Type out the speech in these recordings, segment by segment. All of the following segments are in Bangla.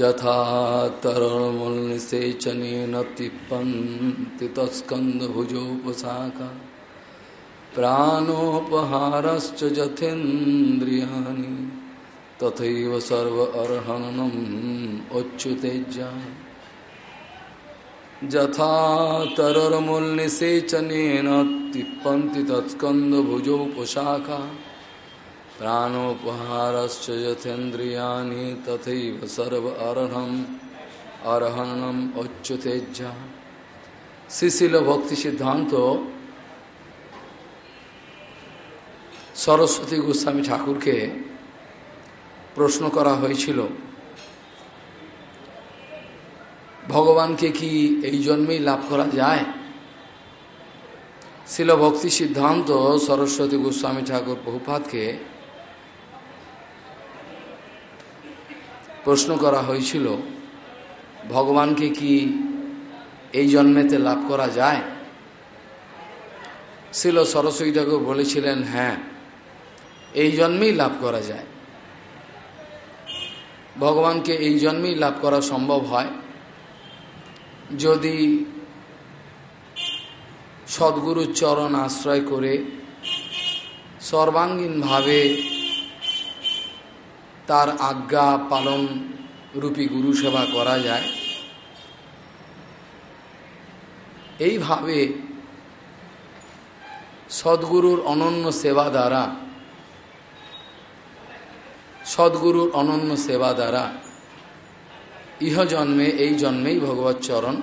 यथा तरलमुलनिसेचनेन तिप्पन्ति तत्स्कन्धभुजोपशाखा। प्राणोपहारश्च यथेन्द्रियाणि तथैव सर्व अर्हणनम् उच्युतेज्या यथा तररमुल्निसेचनेन तत्स्कन्दभुजोपशाखा प्राणोपहारश्च यथेन्द्रियाणि तथैव सर्व अर्हम् अर्हणनम् उच्युतेज्या শ্রীশিল ভক্তি সিদ্ধান্ত সরস্বতী গোস্বামী ঠাকুরকে প্রশ্ন করা হয়েছিল ভগবানকে কি এই জন্মেই লাভ করা যায় শিল ভক্তি সিদ্ধান্ত সরস্বতী গোস্বামী ঠাকুর বহুপাতকে প্রশ্ন করা হয়েছিল, ভগবানকে কি এই জন্মেতে লাভ করা যায়? শিল সরস্বতী ঠাকুর বলেছিলেন হ্যাঁ এই জন্মেই লাভ করা যায়। ভগবানকে এই জন্মেই লাভ করা সম্ভব হয় যদি সদ্গুরুর চরণ আশ্রয় করে সর্বাঙ্গীনভাবে তার আজ্ঞা পালন রূপী গুরু সেবা করা যায়। এইভাবে সদ্গুরুর অনন্য সেবা দ্বারা, সদ্গুরুর অনন্য সেবা দ্বারা ইহ জন্মে, এই জন্মেই ভগবত চরণ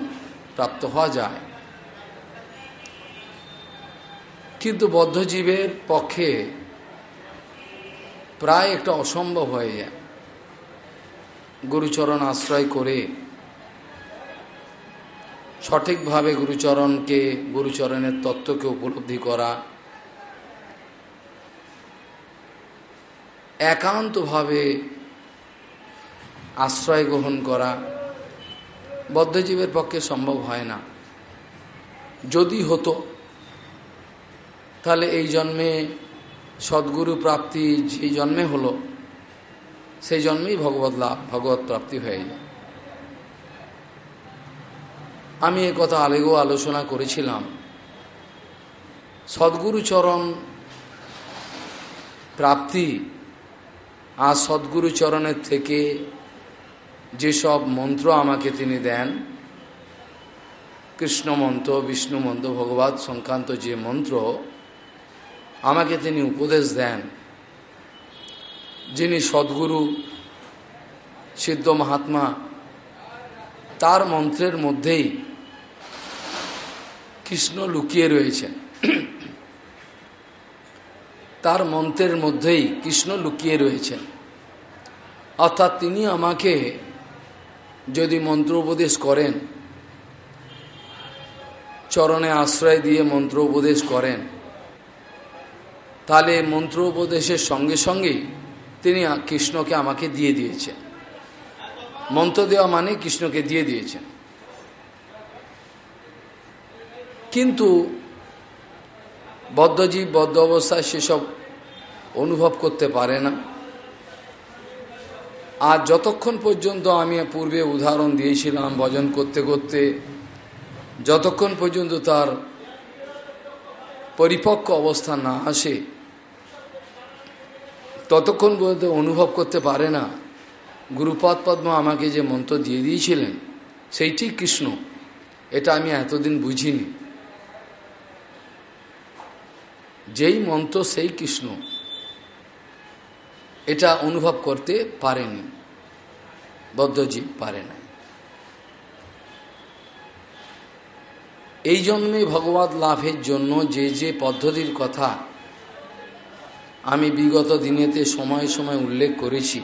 প্রাপ্ত হওয়া যায়। কিন্তু বদ্ধজীবের পক্ষে প্রায় একটা অসম্ভব হয়ে যায়। গুরুচরণ আশ্রয় করে সঠিকভাবে গুরুচরণকে, গুরুচরণের তত্ত্বকে উপলব্ধি করা, একান্তভাবে আশ্রয় গ্রহণ করা বদ্ধজীবের পক্ষে সম্ভব হয় না। যদি হতো, তাহলে এই জন্মে সদ্গুরু প্রাপ্তি যে জন্মে হলো, সেই জন্মেই ভগবত লাভ, ভগবত প্রাপ্তি হয়ে যায়। আমি এ কথা আলেগো আলোচনা করেছিলাম। সদ্গুরু চরণ প্রাপ্তি আর সদ্গুরু চরণের থেকে যেসব মন্ত্র আমাকে তিনি দেন কৃষ্ণ মন্ত্র বিষ্ণু মন্ত্র ভগবত সংক্রান্ত যে মন্ত্র আমাকে তিনি উপদেশ দেন। যিনি সদ্গুরু, সিদ্ধ মহাত্মা, তার মন্ত্রের মধ্যেই কৃষ্ণ লুকিয়ে রয়েছেন। তার মন্ত্রের মধ্যেই কৃষ্ণ লুকিয়ে রয়েছেন। অর্থাৎ তিনি আমাকে যদি মন্ত্র উপদেশ করেন, চরণে আশ্রয় দিয়ে মন্ত্র উপদেশ করেন তাহলে মন্ত্র উপদেশের সঙ্গে সঙ্গেই তিনি কৃষ্ণকে আমাকে দিয়ে দিয়েছেন। মন্ত্র দেওয়া মানে কৃষ্ণকে দিয়ে দিয়েছেন। কিন্তু বদ্ধজীব বদ্ধ অবস্থায় সেসব অনুভব করতে পারে না। আর যতক্ষণ পর্যন্ত আমি পূর্বে উদাহরণ দিয়েছিলাম ভজন করতে করতে, যতক্ষণ পর্যন্ত তার পরিপক্ক অবস্থা না আসে ততক্ষণ পর্যন্ত অনুভব করতে পারে না। গুরুপদ পদ্ম আমাকে যে মন্ত্র দিয়ে দিয়েছিলেন, সেইটি কৃষ্ণ। এটা আমি এতদিন বুঝিনি। যেই মন্ত্র, সেই কৃষ্ণ। এটা অনুভব করতে পারেনি। বদ্ধজীব পারে না এই জন্মে ভগবত লাভের জন্য যে যে পদ্ধতির কথা আমি বিগত দিনেতে সময় সময় উল্লেখ করেছি।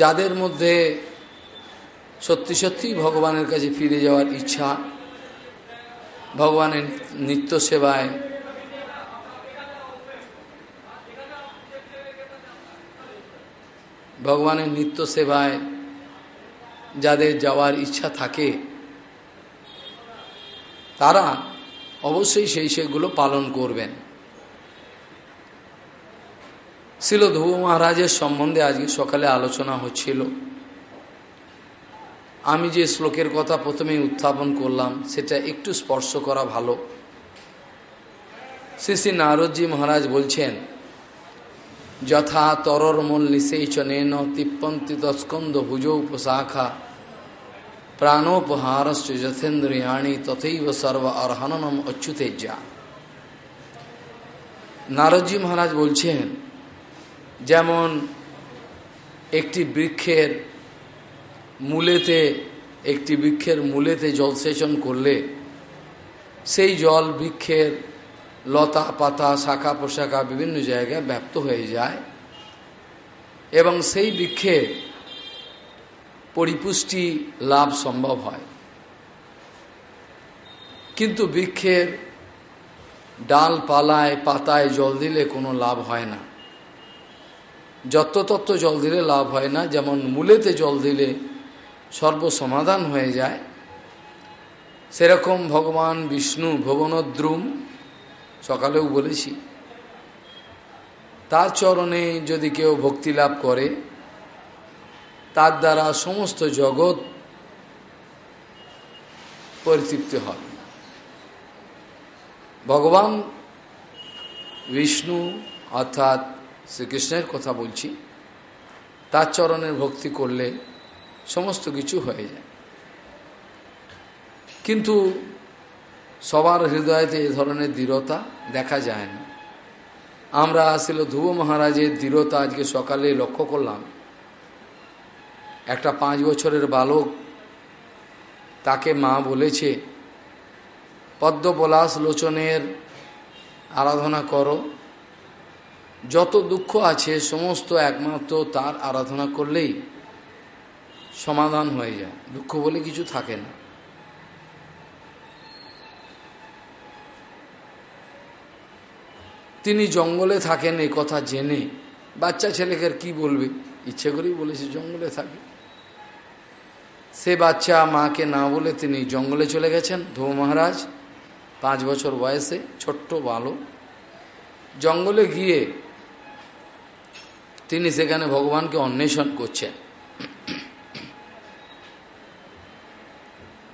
যাদের মধ্যে সত্যি সত্যি ভগবানের কাছে ফিরে যাওয়ার ইচ্ছা, ভগবানের নিত্য সেবায় ভগবানের নিত্য সেবায় যাদের যাওয়ার ইচ্ছা থাকে, তারা অবশ্যই সেই সেগুলো পালন করবেন। শিল ধ্রুব মহারাজের সম্বন্ধে আজকে সকালে আলোচনা হচ্ছিল। আমি যে শ্লোকের কথা প্রথমেই উত্থাপন করলাম, সেটা একটু স্পর্শ করা ভালো। শ্রী শ্রী নারদজি মহারাজ বলছেন, যথা তরর মূল নিষেচনেন তিপ্পন্তি তস্কন্দ ভুজৌ উপশাখা প্রাণোপহারশ্চ যথেন্দ্রিয়াণী তথৈব সর্ব অর্হনম অচ্যুতেজ্যা নারদজি মহারাজ বলছেন যেমন একটি বৃক্ষের মূলেতে, একটি বৃক্ষের মূলেতে জলসেচন করলে সেই জল বৃক্ষের লতা, পাতা, শাখা পোশাখা বিভিন্ন জায়গায় ব্যাপ্ত হয়ে যায় এবং সেই বৃক্ষে পরিপুষ্টি লাভ সম্ভব হয়। কিন্তু বৃক্ষের ডাল পালায় পাতায় জল দিলে কোনো লাভ হয় না। যত্রতত্ত্ব জল দিলে লাভ হয় না, যেমন মূলেতে জল দিলে সর্বসমাধান হয়ে যায়, সেরকম ভগবান বিষ্ণু ভবনদ্রুম সকালেও বলেছি, তার চরণে যদি কেউ ভক্তি লাভ করে, তার দ্বারা সমস্ত জগৎ পরিতৃপ্তি হয়। ভগবান বিষ্ণু অর্থাৎ শ্রীকৃষ্ণের কথা বলছি, তার চরণের ভক্তি করলে সমস্ত কিছু হয়ে যায়। কিন্তু সবার হৃদয়তে এ ধরনের দৃঢ়তা দেখা যায় না আমরা আসলে ধ্রুব মহারাজের দৃঢ়তা আজকে সকালে লক্ষ্য করলাম। একটা পাঁচ বছরের বালক তাকে মা বলেছে পদ্ম পলাশ লোচনের আরাধনা করো যত দুঃখ আছে, সমস্ত একমাত্র তার আরাধনা করলেই সমাধান হয়ে যায়। দুঃখ বলে কিছু থাকে না। তিনি জঙ্গলে থাকেন এই কথা জেনে বাচ্চা ছেলেকে কি বলবে? ইচ্ছে করেই বলেছে জঙ্গলে থাকে। সে বাচ্চা মাকে না বলে তিনি জঙ্গলে চলে গেছেন। ধ্রুব মহারাজ, পাঁচ বছর বয়সে, ছোট্ট বালক। জঙ্গলে গিয়ে তিনি সেখানে ভগবানকে অন্বেষণ করছেন।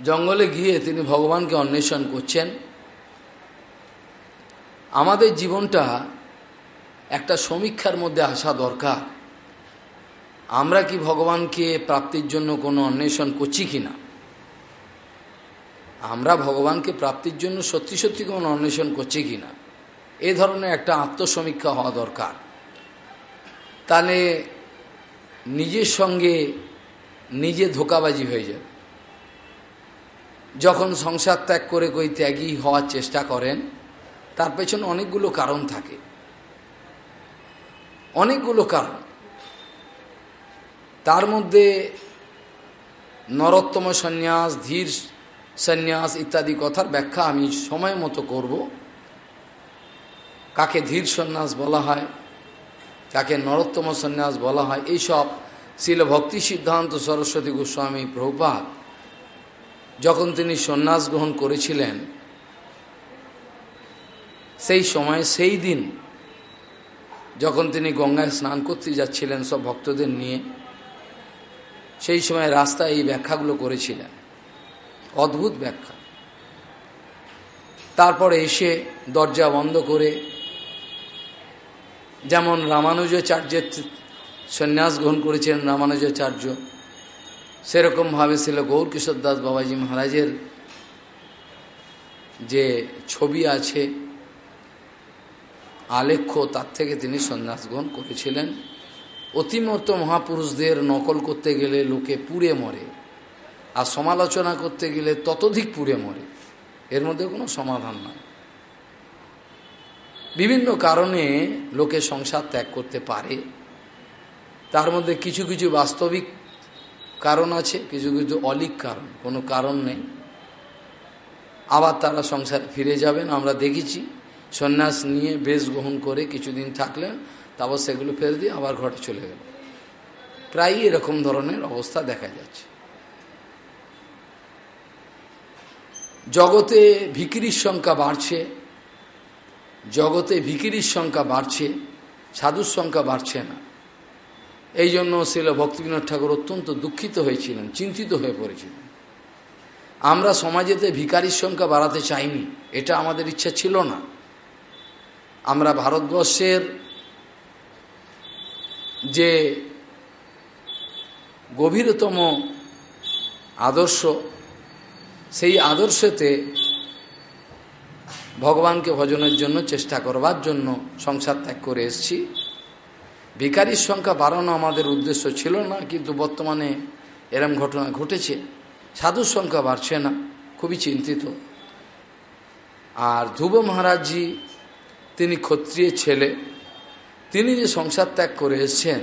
জঙ্গলে গিয়ে তিনি ভগবানকে অন্বেষণ করছেন। আমাদের জীবনটা একটা সমীক্ষার মধ্যে আসা দরকার। আমরা কি ভগবানকে প্রাপ্তির জন্য কোনো অন্বেষণ করছি কি না আমরা ভগবানকে প্রাপ্তির জন্য সত্যি সত্যি কোনো অন্বেষণ করছি কি না এ ধরনের একটা আত্মসমীক্ষা হওয়া দরকার। তাহলে নিজের সঙ্গে নিজে ধোকাবাজি হয়ে যাবে। যখন সংসার ত্যাগ করে কই ত্যাগী হওয়ার চেষ্টা করেন, তার পেছনে অনেকগুলো কারণ থাকে। অনেকগুলো কারণ। তার মধ্যে নরোত্তম সন্ন্যাস, ধীর সন্ন্যাস ইত্যাদি কথার ব্যাখ্যা আমি সময় মতো করব। কাকে ধীর সন্ন্যাস বলা হয় কাকে নরোত্তম সন্ন্যাস বলা হয়। এইসব শিল ভক্তি সিদ্ধান্ত সরস্বতী গোস্বামী প্রভুপাত যখন তিনি সন্ন্যাস গ্রহণ করেছিলেন, সেই সময় সেই দিন যখন তিনি গঙ্গায় স্নান করতে যাচ্ছিলেন সব ভক্তদের নিয়ে, সেই সময় রাস্তায় এই ব্যাখ্যাগুলো করেছিলেন। অদ্ভুত ব্যাখ্যা। তারপরে এসে দরজা বন্ধ করে যেমন রামানুজাচার্যের সন্ন্যাস গ্রহণ করেছিলেন রামানুজাচার্য সেরকমভাবে ছিল গৌরকিশোর দাস বাবাজি মহারাজের যে ছবি আছে, আলেখ্য, তার থেকে তিনি সন্ন্যাস গ্রহণ করেছিলেন। অতিমত্ত মহাপুরুষদের নকল করতে গেলে লোকে পুড়ে মরে, আর সমালোচনা করতে গেলে ততোধিক পুড়ে মরে। এর মধ্যে কোনো সমাধান নয় বিভিন্ন কারণে লোকে সংসার ত্যাগ করতে পারে। তার মধ্যে কিছু কিছু বাস্তবিক কারণ আছে, কিছু কিছু অলিক কারণ, কোনো কারণ নেই। আবার তারা সংসার ফিরে যাবেন, আমরা দেখেছি। সন্ন্যাস নিয়ে বেশ গ্রহণ করে কিছুদিন থাকলেন, তারপর সেগুলো ফেলে দিয়ে আবার ঘরে চলে গেল প্রায়ই এরকম ধরনের অবস্থা দেখা যাচ্ছে। জগতে ভিকিরির সংখ্যা বাড়ছে জগতে ভিকিরির সংখ্যা বাড়ছে, সাধুর সংখ্যা বাড়ছে না। এই জন্য শিল ভক্তিবিনোদ ঠাকুর অত্যন্ত দুঃখিত হয়েছিলেন, চিন্তিত হয়ে পড়েছিলেন। আমরা সমাজেতে ভিকারির সংখ্যা বাড়াতে চাইনি, এটা আমাদের ইচ্ছা ছিল না। আমরা ভারতবর্ষের যে গভীরতম আদর্শ, সেই আদর্শতে ভগবানকে ভজনের জন্য চেষ্টা করবার জন্য সংসার ত্যাগ করে এসছি। ভিকারির সংখ্যা বাড়ানো আমাদের উদ্দেশ্য ছিল না, কিন্তু বর্তমানে এরম ঘটনা ঘটেছে। সাধুর সংখ্যা বাড়ছে না, খুবই চিন্তিত। আর ধ্রুব মহারাজজি, তিনি ক্ষত্রিয় ছেলে, তিনি যে সংসার ত্যাগ করে এসছেন,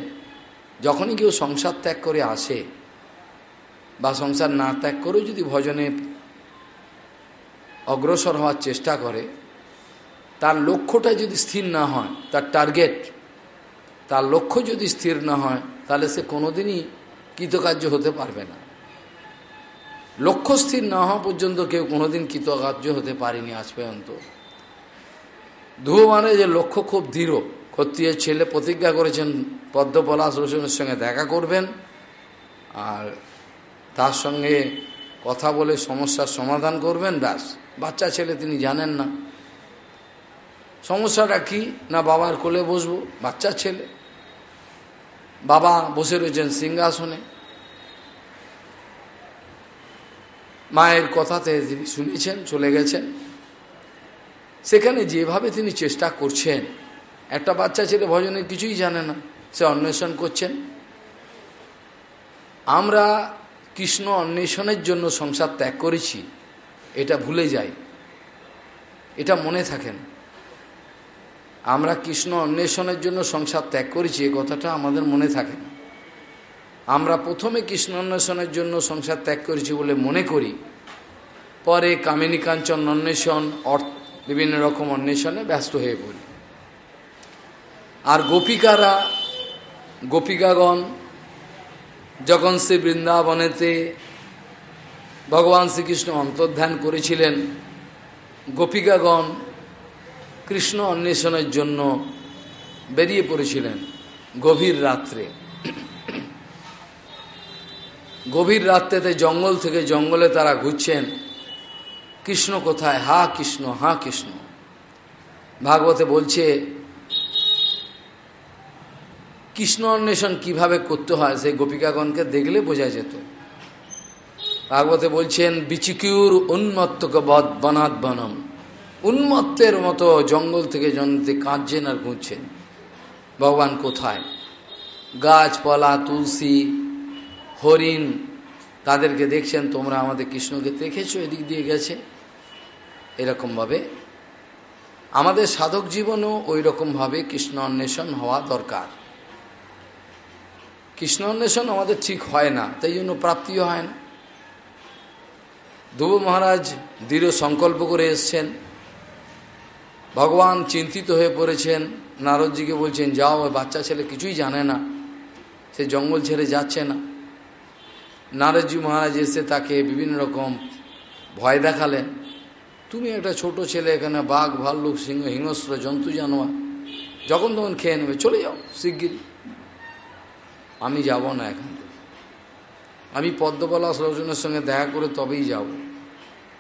যখনই কেউ সংসার ত্যাগ করে আসে বা সংসার না ত্যাগ করেও যদি ভজনে অগ্রসর হওয়ার চেষ্টা করে, তার লক্ষ্যটা যদি স্থির না হয়, তার টার্গেট তার লক্ষ্য যদি স্থির না হয়, তাহলে সে কোনোদিনই কৃতকার্য হতে পারবে না। লক্ষ্য স্থির না হওয়া পর্যন্ত কেউ কোনোদিন কৃতকার্য হতে পারেনি আজ পর্যন্ত। মানে যে লক্ষ্য খুব দৃঢ়। ক্ষত্রিয় ছেলে প্রতিজ্ঞা করেছেন, পদ্মপলাশ রসুনের সঙ্গে দেখা করবেন, আর তার সঙ্গে কথা বলে সমস্যার সমাধান করবেন, ব্যাস। বাচ্চা ছেলে তিনি জানেন না। সমস্যাটা কি? না বাবার কোলে বসবো? বাচ্চা ছেলে। বাবা বসে রয়েছেন সিংহাসনে। মায়ের কথাতে তিনি শুনেছেন, চলে গেছেন। সেখানে যেভাবে তিনি চেষ্টা করছেন, একটা বাচ্চা ছেলে ভজনের কিছুই জানে না, সে অন্বেষণ করছেন। আমরা কৃষ্ণ অন্বেষণের জন্য সংসার ত্যাগ করেছি। এটা ভুলে যাই। এটা মনে থাকেন। আমরা কৃষ্ণ অন্বেষণের জন্য সংসার ত্যাগ করেছি, এ কথাটা আমাদের মনে থাকে না। আমরা প্রথমে কৃষ্ণ অন্বেষণের জন্য সংসার ত্যাগ করেছি বলে মনে করি। পরে কামিনী কাঞ্চন অন্বেষণ অর্থ বিভিন্ন রকম অন্বেষণে ব্যস্ত হয়ে পড়ি। আর গোপিকারা, গোপিকাগণ, যখন সে বৃন্দাবনেতে ভগবান শ্রীকৃষ্ণ অন্তর্ধান করেছিলেন। গোপিকাগণ কৃষ্ণ অন্বেষণের জন্য বেরিয়ে পড়েছিলেন গভীর রাত্রে। গভীর রাত্রেতে জঙ্গল থেকে জঙ্গলে তারা ঘুরছেন। কৃষ্ণ কোথায়? হা কৃষ্ণ হা কৃষ্ণ। ভাগবতে বলছে, কৃষ্ণ অন্বেষণ কীভাবে করতে হয়? সেই গোপিকাগণকে দেখলে বোঝা যেত। ভাগবতে বলছেন, বিচিকিউর উন্মত্তক বধ বনাদ বনম। উন্মত্তের মতো জঙ্গল থেকে জন্মতে কাঁদছেন আর ঘুরছেন। ভগবান কোথায়? গাছপালা, তুলসী, হরিণ, তাদেরকে দেখছেন, তোমরা আমাদের কৃষ্ণকে দেখেছ, এদিক দিয়ে গেছে। এরকমভাবে। আমাদের সাধক জীবনও ওই রকমভাবে কৃষ্ণ অন্বেষণ হওয়া দরকার। কৃষ্ণ অন্বেষণ আমাদের ঠিক হয় না, তাই জন্য প্রাপ্তিও হয় না। ধ্রুব মহারাজ দৃঢ় সংকল্প করে এসছেন। ভগবান চিন্তিত হয়ে পড়েছেন। নারদজিকে বলছেন, যাও বাচ্চা ছেলে কিছুই জানে না। সে জঙ্গল ছেড়ে যাচ্ছে না। নারদজি মহারাজ এসে তাকে বিভিন্ন রকম ভয় দেখালেন। তুমি একটা ছোট ছেলে, এখানে বাঘ, ভাল্লুক, সিংহ, হিংস্র, জন্তু, জানোয়ার, যখন তখন খেয়ে নেবে, চলে যাও শিগগিরি। আমি যাব না এখান থেকে। আমি পদ্মকলা সরজনের সঙ্গে দেখা করে তবেই যাব।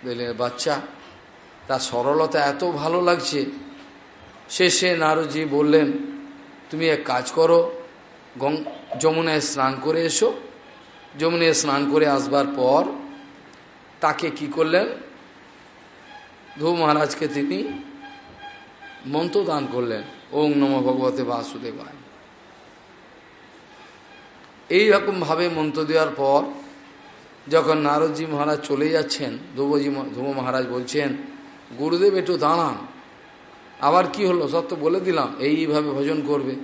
বুঝলে বাচ্চা। তার সরলতা এত ভালো লাগছে। শেষে নারদজি বললেন, তুমি এক কাজ করো, গং, যমুনায় স্নান করে এসো। যমুনায় স্নান করে আসবার পর তাকে কি করলেন? ধ্রুব মহারাজকে তিনি মন্ত্র দান করলেন। ওং নম ভগবতে বাসুদেবায়। এইরকমভাবে মন্ত্র দেওয়ার পর যখন নারদজি মহারাজ চলে যাচ্ছেন, ধ্রুবজি ধ্রুব মহারাজ বলছেন, গুরুদেব, একটু দাঁড়ান। আবার কি হলো? তো বলে দিলাম, এইভাবে ভজন করবে।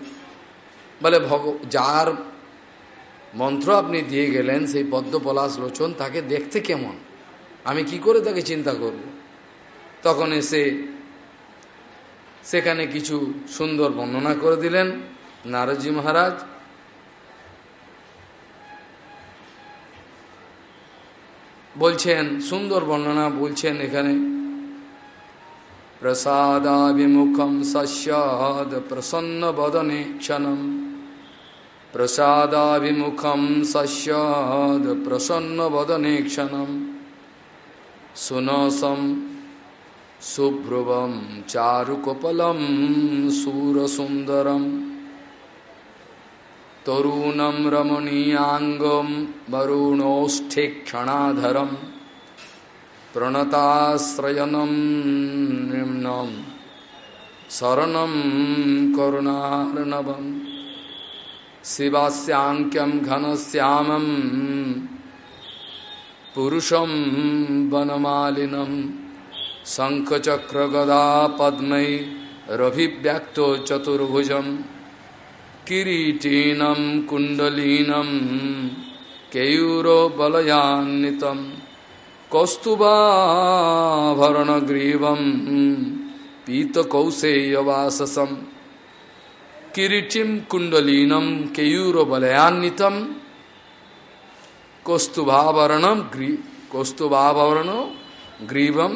বলে, ভগ, যার মন্ত্র আপনি দিয়ে গেলেন, সেই পদ্ম পলাশ লোচন তাকে দেখতে কেমন? আমি কি করে তাকে চিন্তা করব? তখন এসে সেখানে কিছু সুন্দর বর্ণনা করে দিলেন নারদজি মহারাজ। বলছেন সুন্দর বর্ণনা বলছেন এখানে প্রসাদাভিমুখম সস্যদ প্রসন্ন বদনে ক্ষণম প্রসাদাভিমুখম সস্যদ প্রসন্ন বদনে ক্ষণম সুনসম শুভ্রুবম চারুকপলম সুরসুন্দরম তরুণম রমণীয়াঙ্গম বরুণোষ্ঠিক্ষণাধরম প্রণতাশ্রয়নম নিম্নম শরণম করুণার্ণবম শিবাস্যাঙ্ক্যম ঘনশ্যামম পুরুষম বনমালিনম শঙ্খচক্রগদা পদ্মৈ রভিব্যক্ত চতুর্ভুজম किरीटीनं कुण्डलीनं केयूरोबलयान्वितम् कौस्तुभाभरणग्रीवं पीतकौसेयवाससं किरीटिं कुण्डलीनं केयूरबलयान्वितं कौस्तुभाभरणं ग्री কৌস্তুভাভরণ গ্রীবম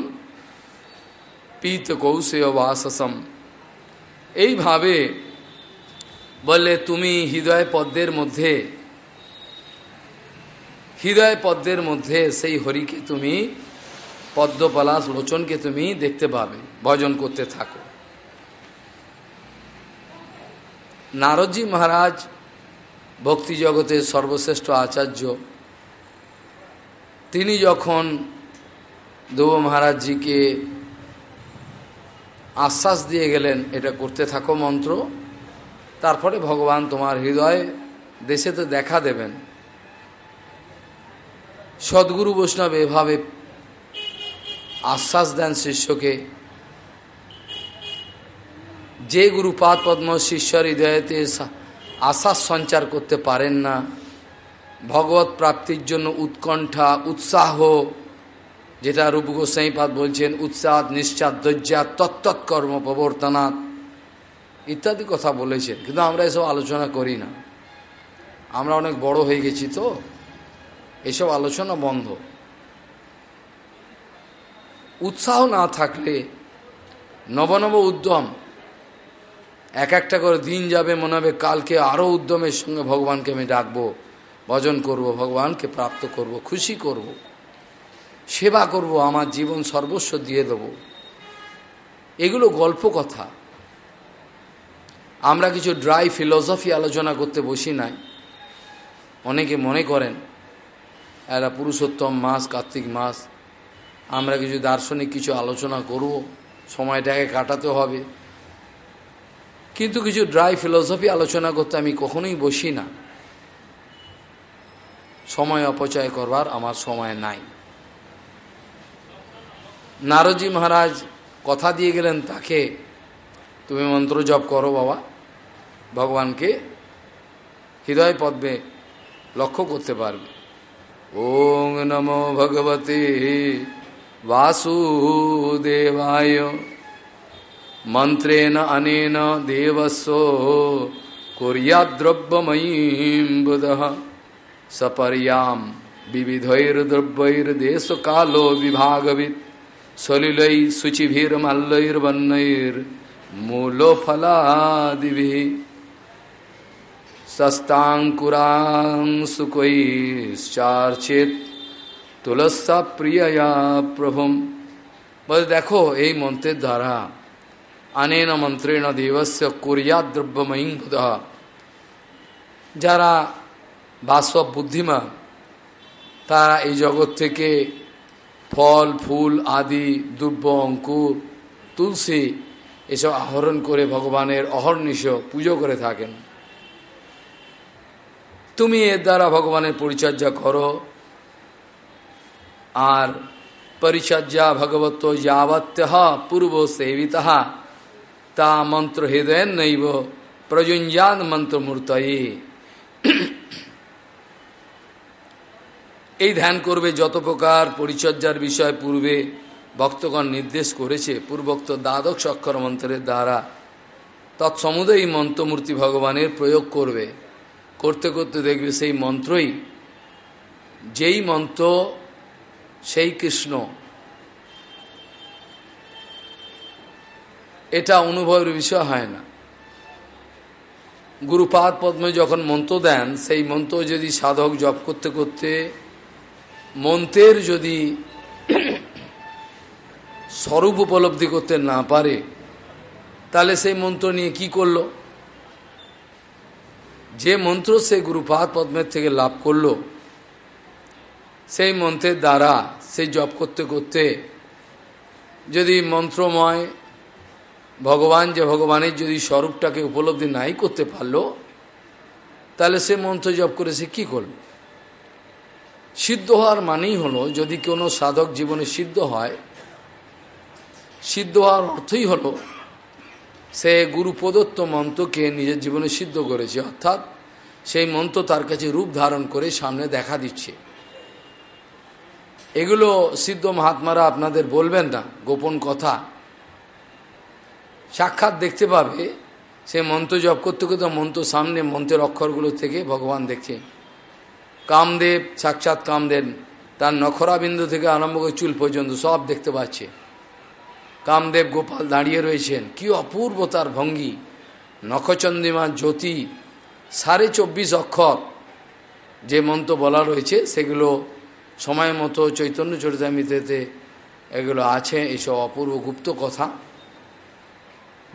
পীত কৌশেয়বাসসম এইভাবে বললে তুমি হৃদয় পদ্মের মধ্যে, হৃদয় পদ্মের মধ্যে সেই হরিকে তুমি, পদ্মপলাশ লোচনকে তুমি দেখতে পাবে, ভজন করতে থাকো। নারদজি মহারাজ, ভক্তি জগতের সর্বশ্রেষ্ঠ আচার্য, তিনি যখন ধ্রুব মহারাজজিকে আশ্বাস দিয়ে গেলেন, এটা করতে থাকো মন্ত্র। তারপরে ভগবান তোমার হৃদয় দেশেতে দেখা দেবেন। সদ্গুরু বৈষ্ণব এভাবে আশ্বাস দেন শিষ্যকে, যে গুরুপাদ পদ্ম শিষ্যর হৃদয়তে আশ্বাস সঞ্চার করতে পারেন না। ভগবত প্রাপ্তির জন্য উৎকণ্ঠা, উৎসাহ, যেটা রূপ গোস্বাইপাদ বলছেন উৎসাহ নিশ্চাত দৈর্যাত তত্তৎ কর্ম প্রবর্তনাথ ইত্যাদি কথা বলেছেন, কিন্তু আমরা এসব আলোচনা করি না। আমরা অনেক বড় হয়ে গেছি তো, এসব আলোচনা বন্ধ। উৎসাহ না থাকলে নবনব উদ্যম, এক একটা করে দিন যাবে মনে হবে, কালকে আরও উদ্যমের সঙ্গে ভগবানকে আমি ডাকবো, ভজন করব, ভগবানকে প্রাপ্ত করব, খুশি করব, সেবা করব, আমার জীবন সর্বস্ব দিয়ে দেব। এগুলো গল্প কথা। আমরা কিছু ড্রাই ফিলসফি আলোচনা করতে বসি নাই। অনেকে মনে করেন, এরা পুরুষোত্তম মাস, কার্তিক মাস, আমরা কিছু দার্শনিক কিছু আলোচনা করব, সময়টাকে কাটাতে হবে। কিন্তু কিছু ড্রাই ফিলসফি আলোচনা করতে আমি কখনোই বসি না। সময় অপচয় করবার আমার সময় নাই। নারদজি মহারাজ কথা দিয়ে গেলেন, তাকে তুমি মন্ত্র জপ করো বাবা। ভগবানকে হৃদয় পদ্মে লক্ষ্য করতে পারবে ওং নমো ভগবতে বাসুদেবায় মন্ত্রেণ অনেন দেবস্ব কুর্যাদ্রব্যময়ীম বুধ সপর্যাম বিবিধৈর্দ্রব্যৈর্দেশ কালো বিভাগবিদ সলিलै শুচিভির্মল্লৈর্বন্নৈর মূলফলাদিভি সস্তাঙ্কুরাংশুকৈশ্চার্চেত তুলসা প্রিয়া প্রভুম বলে দেখো এই মন্ত্রের দ্বারা আনেন মন্ত্রেণ দেবস্য কুরিয়া দ্রব্যময়ী যারা বাস্তব বুদ্ধিমান তারা এই জগৎ থেকে ফল ফুল আদি দুব্য অঙ্কুর তুলসী এসব আহরণ করে ভগবানের অহর্নিশ পুজো করে থাকেন তুমি এর দ্বারা ভগবানের পরিচর্যা করো। আর পরিচর্যা ভগবত যাবত্য পূর্ব সেবিত। তা মন্ত্র হৃদয় নৈব প্রযুঞ্জান মন্ত্রমূর্তয়ে এই ধ্যান করবে যত প্রকার পরিচর্যার বিষয় পূর্বে ভক্তগণ নির্দেশ করেছে, পূর্বোক্ত দ্বাদশ অক্ষর মন্ত্রের দ্বারা। তৎসমুদয় মন্ত্রমূর্তি ভগবানের প্রয়োগ করবে। করতে করতে দেখবে সেই মন্ত্রই, যেই মন্ত্র সেই কৃষ্ণ। এটা অনুভবের বিষয় হয় না। গুরুপাদ পদ্মে যখন মন্ত্র দেন, সেই মন্ত্র যদি সাধক জপ করতে করতে মন্ত্রের যদি স্বরূপ উপলব্ধি করতে না পারে, তাহলে সেই মন্ত্র নিয়ে কি করল? যে মন্ত্র সে গুরুপাদ পদ্মের থেকে লাভ করল, সেই মন্ত্রের দ্বারা সে জপ করতে করতে যদি মন্ত্রময় ভগবান যে ভগবানের যদি স্বরূপটাকে উপলব্ধি নাই করতে পারল, তাহলে সে মন্ত্র জপ করে সে কী করল? সিদ্ধ হওয়ার মানেই হলো, যদি কোনো সাধক জীবনে সিদ্ধ হয়, সিদ্ধ হওয়ার অর্থই হলো সে গুরু প্রদত্ত মন্ত্রকে নিজের জীবনে সিদ্ধ করেছে, অর্থাৎ সেই মন্ত্র তার কাছে রূপ ধারণ করে সামনে দেখা দিচ্ছে। এগুলো সিদ্ধ মহাত্মারা আপনাদের বলবেন না, গোপন কথা। সাক্ষাৎ দেখতে পাবে, সে মন্ত্র জপ করতে করতে মন্ত্র সামনে মন্ত্রের অক্ষরগুলো থেকে ভগবান দেখছে। কামদেব, সাক্ষাৎ কামদেব, তার নখরাবিন্দু থেকে আরম্ভ করে চুল পর্যন্ত সব দেখতে পাচ্ছে। কামদেব গোপাল দাঁড়িয়ে রয়েছেন। কি অপূর্ব তার ভঙ্গি। নখচন্দ্রিমা জ্যোতি, সাড়ে চব্বিশ অক্ষর যে মন্ত্র বলা রয়েছে, সেগুলো সময় মতো চৈতন্য চরিতামিতে এগুলো আছে এইসব অপূর্ব গুপ্ত কথা।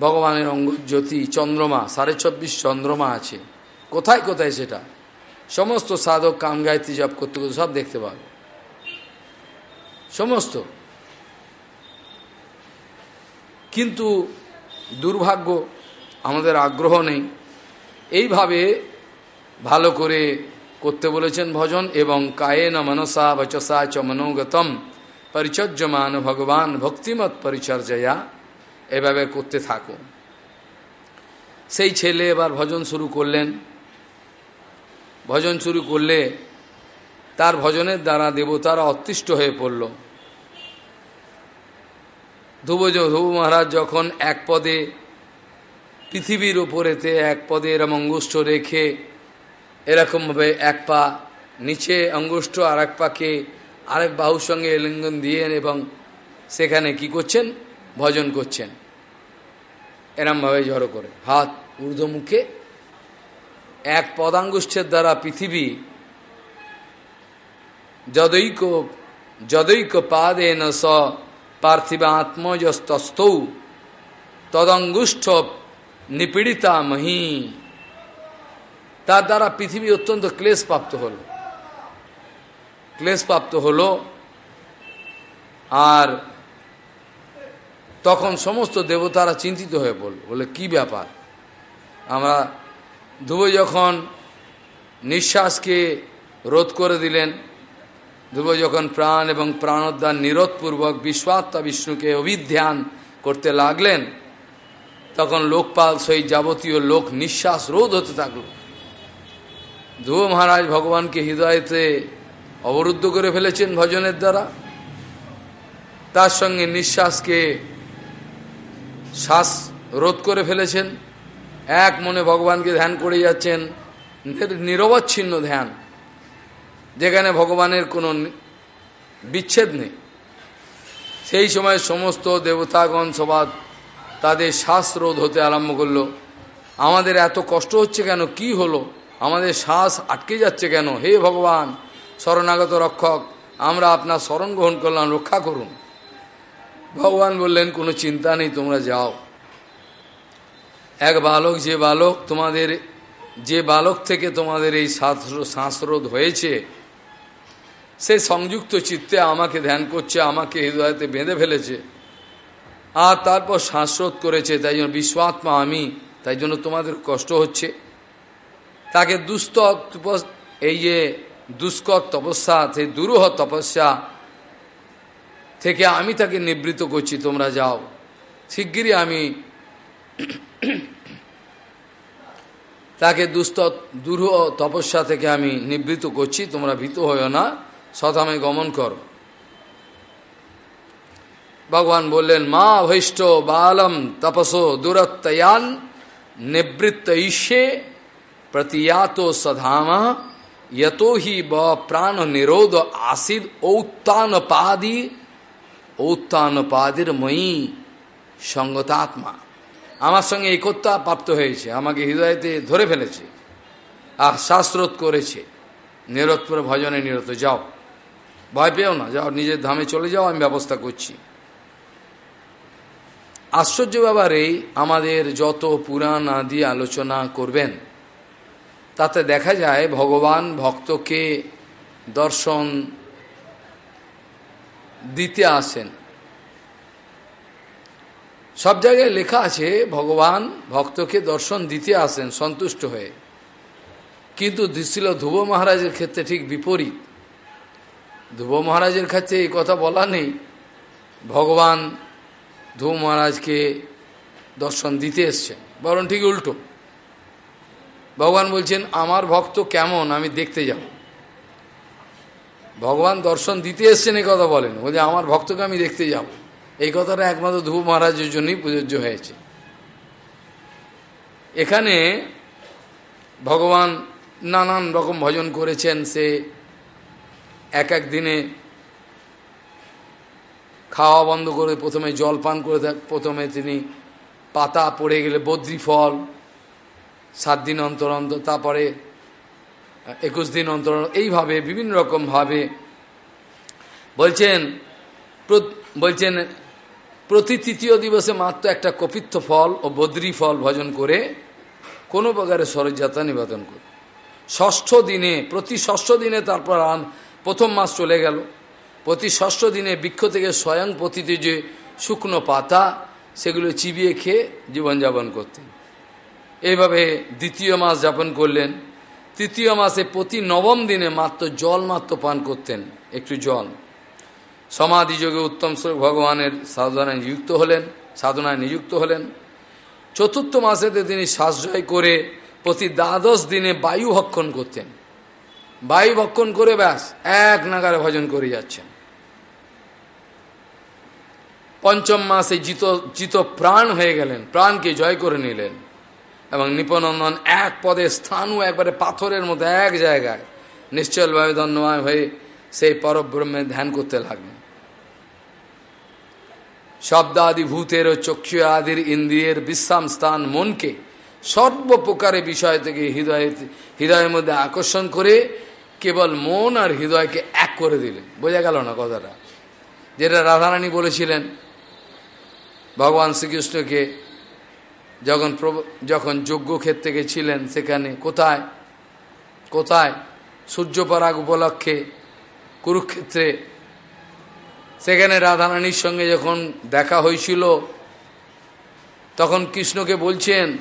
ভগবানের অঙ্গ জ্যোতি চন্দ্রমা, সাড়ে চব্বিশ চন্দ্রমা আছে। কোথায় কোথায় সেটা? সমস্ত সাধক, কাম, গায়ত্রী, জপ করতে করতে সব দেখতে পাবে। সমস্ত কিন্তু দুর্ভাগ্য, আমাদের আগ্রহ নেই। এইভাবে ভালো করে করতে বলেছেন ভজন এবং কায়ে ন মনসা বচসা চ মনোগতম পরিচর্যমান ভগবান ভক্তিমত পরিচর্যয়া এভাবে করতে থাকো সেই ছেলে এবার ভজন শুরু করলেন। ভজন শুরু করলে তার ভজনের দ্বারা দেবতারা অতিষ্ঠ হয়ে পড়ল। ধ্রুব ধ্রুব মহারাজ যখন এক পদে পৃথিবীর ওপরেতে এক পদে এরম অঙ্গুষ্ঠ রেখে এরকমভাবে এক পা নিচে অঙ্গুষ্ঠ আর এক পাকে আরেক বাহুর সঙ্গে লিঙ্গন দিয়ে এবং সেখানে কি করছেন? ভজন করছেন। এরমভাবে জড়ো করে। হাত ঊর্ধ্বমুখে এক পদাঙ্গুষ্ঠের দ্বারা পৃথিবী যদৈক যদৈক পাদে ন স পার্থিবাত্মজস্তৌ তদঙ্গুষ্ঠ নিপীড়িতা মহি তার দ্বারা পৃথিবী অত্যন্ত ক্লেশপ্রাপ্ত হল ক্লেশপ্রাপ্ত হল আর তখন সমস্ত দেবতারা চিন্তিত হয়ে পড়ল বলে কি ব্যাপার আমরা ধ্রুব যখন নিঃশ্বাসকে রোধ করে দিলেন ধ্রুব যখন প্রাণ এবং প্রাণোদ্ধান নিরোধপূর্বক বিশ্বাত্মা বিষ্ণুকে অভিধ্যান করতে লাগলেন, তখন লোকপাল সেই যাবতীয় লোক নিঃশ্বাস রোধ হতে থাকল। ধ্রুব মহারাজ ভগবানকে হৃদয়তে অবরুদ্ধ করে ফেলেছেন ভজনের দ্বারা। তার সঙ্গে নিঃশ্বাসকে শ্বাস রোধ করে ফেলেছেন। এক মনে ভগবানকে ধ্যান করে যাচ্ছেন, নিরবচ্ছিন্ন ধ্যান। যেখানে ভগবানের কোনো বিচ্ছেদ নেই। সেই সময় সমস্ত দেবতাগণ সবাদ তাদের শ্বাস রোধ হতে আরম্ভ করল। আমাদের এত কষ্ট হচ্ছে কেন? কি হলো? আমাদের শ্বাস আটকে যাচ্ছে কেন? হে ভগবান, শরণাগত রক্ষক, আমরা আপনার শরণ গ্রহণ করলাম, রক্ষা করুন। ভগবান বললেন, কোনো চিন্তা নেই, তোমরা যাও। এক বালক, যে বালক তোমাদের, যে বালক থেকে তোমাদের এই শ্বাসরোধ হয়েছে সে সংযুক্ত চিত্তে আমাকে ধ্যান করছে, আমাকে হৃদয়তে বেঁধে ফেলেছে। আর তারপর শ্বাসরোধ করেছে, তাই জন্য বিশ্বাত্মা আমি, তাই জন্য তোমাদের কষ্ট হচ্ছে। তাকে দুস্থ এই যে দুষ্কর তপস্যা, সেই দুরূহ তপস্যা থেকে আমি তাকে নিবৃত করছি, তোমরা যাও। শিগগিরই আমি তাকে দুস্থ, দুরূহ তপস্যা থেকে আমি নিবৃত করছি, তোমরা ভীত হইও না। সথামে গমন করো ভগবান বললেন মা ভৈষ্ট বালম তপসো দুরত্তয়ান নিবৃত্ত ঈশে প্রতিয়াত সধামা यतो ही ब प्राण निरोध आसिद औत्तान पादि औत्तान पादिर मई সঙ্গতাত্মা আমার সঙ্গে একত্রা প্রাপ্ত হয়েছে আমাকে হৃদয়তে ধরে ফেলেছে আর শ্বাসরোধ করেছে নিরতপুর ভজনে নিরত যাও ভয় পেও না, যাও, নিজের ধামে চলে যাও, আমি ব্যবস্থা করছি। আশ্চর্য ব্যাপারেই আমাদের যত পুরাণ আদি আলোচনা করবেন, তাতে দেখা যায় ভগবান ভক্তকে দর্শন দিতে আসেন। সব জায়গায় লেখা আছে, ভগবান ভক্তকে দর্শন দিতে আসেন সন্তুষ্ট হয়ে। কিন্তু দিছিল ধ্রুব মহারাজের ক্ষেত্রে ঠিক বিপরীত। ধ্রুব মহারাজের ক্ষেত্রে এই কথা বলা নেই। ভগবান ধ্রুব মহারাজকে দর্শন দিতে এসছেন। বরং ঠিক উল্টো। ভগবান বলছেন, আমার ভক্ত কেমন? আমি দেখতে যাব। ভগবান দর্শন দিতে এসছেন, এই কথা বলেন। বলছে, আমার ভক্তকে আমি দেখতে যাব। এই কথাটা একমাত্র ধ্রুব মহারাজের জন্যই প্রযোজ্য হয়েছে। এখানে ভগবান নানান রকম ভজন করেছেন। সে এক এক দিনে খাওয়া বন্ধ করে প্রথমে জল পান করে প্রথমে তিনি পাতা পড়ে গেলে বদ্রি ফল, সাত দিন অন্তর অন্তর, তারপরে একুশ দিন অন্তর এইভাবে বিভিন্ন রকমভাবে বলছেন বলছেন, প্রতি তৃতীয় দিবসে মাত্র একটা কপিত্থ ফল ও বদ্রি ফল ভজন করে কোনো প্রকারে সরজাতা নিবেদন করে ষষ্ঠ দিনে, প্রতি ষষ্ঠ দিনে তারপর প্রথম মাস চলে গেল। প্রতি ষষ্ঠ দিনে বৃক্ষ থেকে স্বয়ং প্রতিটি যে শুকনো পাতা, সেগুলো চিবিয়ে খেয়ে জীবনযাপন করতেন। এইভাবে দ্বিতীয় মাস যাপন করলেন। তৃতীয় মাসে প্রতি নবম দিনে মাত্র জল মাত্র পান করতেন, একটু জল। সমাধি যোগে উত্তম ভগবানের সাধনায় নিযুক্ত হলেন, সাধনায় নিযুক্ত হলেন। চতুর্থ মাসেতে তিনি শ্বাসজয় করে প্রতি দ্বাদশ দিনে বায়ু ভক্ষণ করতেন। বায়ু ভক্ষণ করে ব্যাস, এক নাগারে ভজন করে যাচ্ছেন। পঞ্চম মাসে জিত জিত প্রাণ হয়ে গেলেন, প্রাণকে জয় করে নিলেন। এবং নিপনন্দন এক পদে স্থানও একবারে পাথরের মতো এক জায়গায় নিশ্চলভাবে ধন্যবাদ হয়ে সেই পরব্রহ্মে ধ্যান করতে লাগলেন। শব্দাদি ভূতের ও চক্ষু আদির ইন্দ্রিয়ের বিশ্রাম স্থান মনকে সর্বপ্রকারের বিষয় থেকে হৃদয়, হৃদয়ের মধ্যে আকর্ষণ করে কেবল মন আর হৃদয়কে এক করে দিলেন বোঝা গেল না কথাটা? যেটা রাধারানী বলেছিলেন, ভগবান শ্রীকৃষ্ণকে যখন যখন যজ্ঞক্ষেত্রে গেছিলেন সেখানে কোথায়? কোথায়? সূর্যপরাগ উপলক্ষে কুরুক্ষেত্রে। সেখানে রাধারানীর সঙ্গে যখন দেখা হয়েছিল, তখন কৃষ্ণকে বলছেন